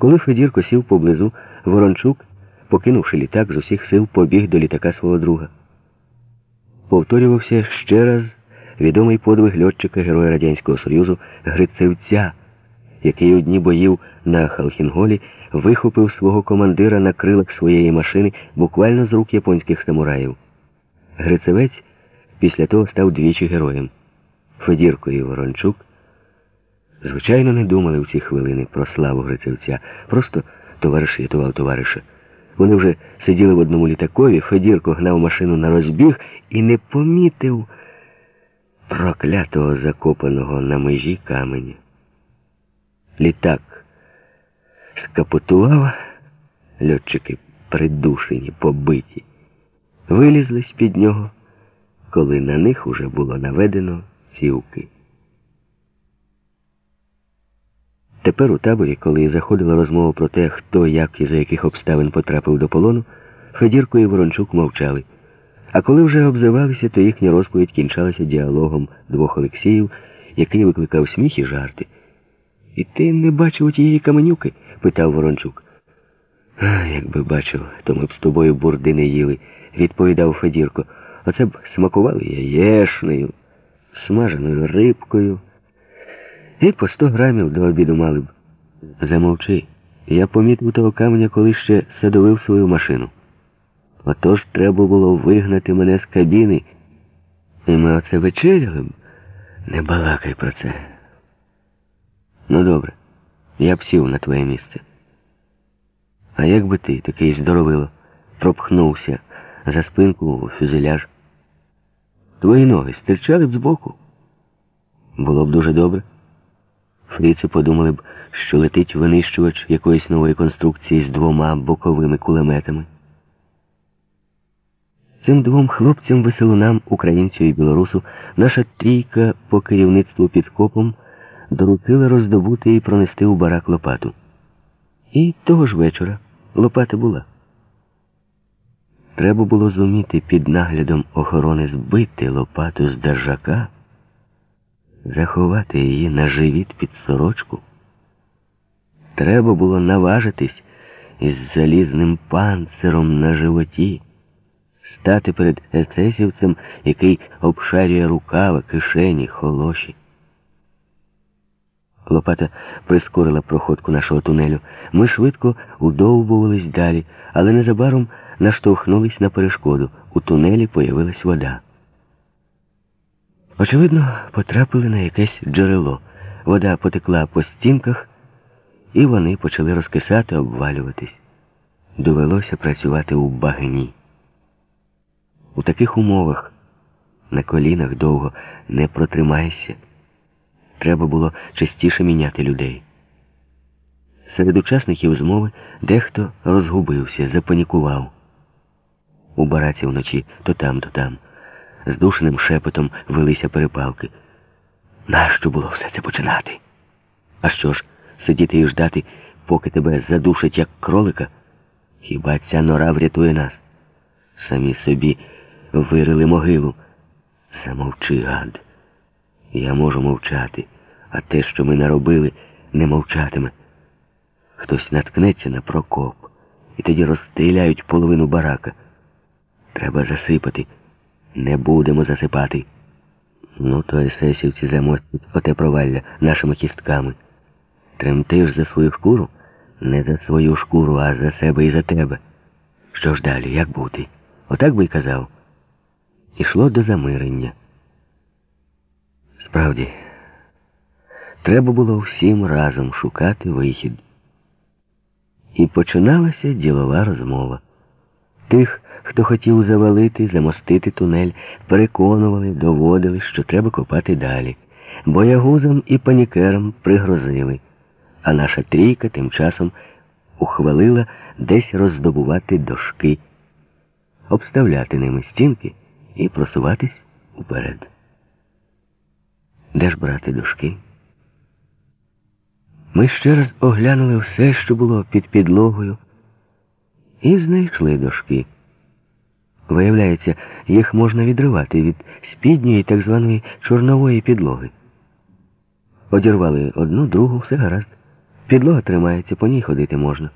Коли Федірко сів поблизу, Ворончук, покинувши літак, з усіх сил побіг до літака свого друга. Повторювався ще раз відомий подвиг льотчика Героя Радянського Союзу Грицевця, який у дні боїв на Халхінголі вихопив свого командира на крилах своєї машини буквально з рук японських самураїв. Грицевець після того став двічі героєм. Федірко і Ворончук, звичайно, не думали в ці хвилини про славу Грицевця. Просто товариш рятував товариша. Вони вже сиділи в одному літакові, Федірко гнав машину на розбіг і не помітив проклятого закопаного на межі каменя. Літак скапотував, льотчики придушені, побиті, вилізли з-під нього, коли на них уже було наведено цівки. Тепер у таборі, коли заходила розмова про те, хто як і за яких обставин потрапив до полону, Федірко і Ворончук мовчали. А коли вже обзивалися, то їхня розповідь кінчалася діалогом двох Олексіїв, який викликав сміх і жарти. І ти не бачив тієї каменюки? питав Ворончук. Якби бачив, то ми б з тобою бурди не їли, відповідав Федірко. Оце б смакували яєшнею, смаженою рибкою. І по сто грамів до обіду мали б. Замовчи. Я помітив того каменя, коли ще садовив свою машину. Отож треба було вигнати мене з кабіни. І ми оце вечеряли б. Не балакай про це. Ну добре, я б сів на твоє місце. А як би ти, такий здоровило, пропхнувся за спинку у фюзеляж? Твої ноги стирчали б збоку? Було б дуже добре. Фріци подумали б, що летить винищувач якоїсь нової конструкції з двома боковими кулеметами. Цим двом хлопцям-веселунам, українцю і білорусу, наша трійка по керівництву підкопом доручила роздобути і пронести у барак лопату. І того ж вечора лопата була. Треба було зуміти під наглядом охорони збити лопату з держака, заховати її на живіт під сорочку. Треба було наважитись із залізним панциром на животі стати перед есесівцем, який обшарює рукава, кишені, холоші. Лопата прискорила проходку нашого тунелю. Ми швидко удовбувались далі, але незабаром наштовхнулись на перешкоду. У тунелі появилась вода. Очевидно, потрапили на якесь джерело. Вода потекла по стінках, і вони почали розкисати, обвалюватись. Довелося працювати у багні. У таких умовах на колінах довго не протримаєшся. Треба було частіше міняти людей. Серед учасників змови дехто розгубився, запанікував. У бараці вночі то там, то там. З душним шепотом велися перепалки. Нащо було все це починати? А що ж, сидіти і ждати, поки тебе задушать, як кролика? Хіба ця нора врятує нас? Самі собі вирили могилу. Замовчи, гад. Я можу мовчати, а те, що ми наробили, не мовчатиме. Хтось наткнеться на прокоп, і тоді розстріляють половину барака. Треба засипати. Не будемо засипати. Ну, то есесівці замостять оте провалля нашими кістками. Тремтиш за свою шкуру? Не за свою шкуру, а за себе і за тебе. Що ж далі, як бути? Отак би й казав. Ішло до замирення. Справді, треба було всім разом шукати вихід. І починалася ділова розмова. Тих, хто хотів завалити, замостити тунель, переконували, доводили, що треба копати далі. Боягузам і панікерам пригрозили, а наша трійка тим часом ухвалила десь роздобувати дошки, обставляти ними стінки і просуватись уперед. Де ж брати дошки? Ми ще раз оглянули все, що було під підлогою, і знайшли дошки. Виявляється, їх можна відривати від спідньої так званої чорнової підлоги. Одірвали одну, другу, все гаразд. Підлога тримається, по ній ходити можна.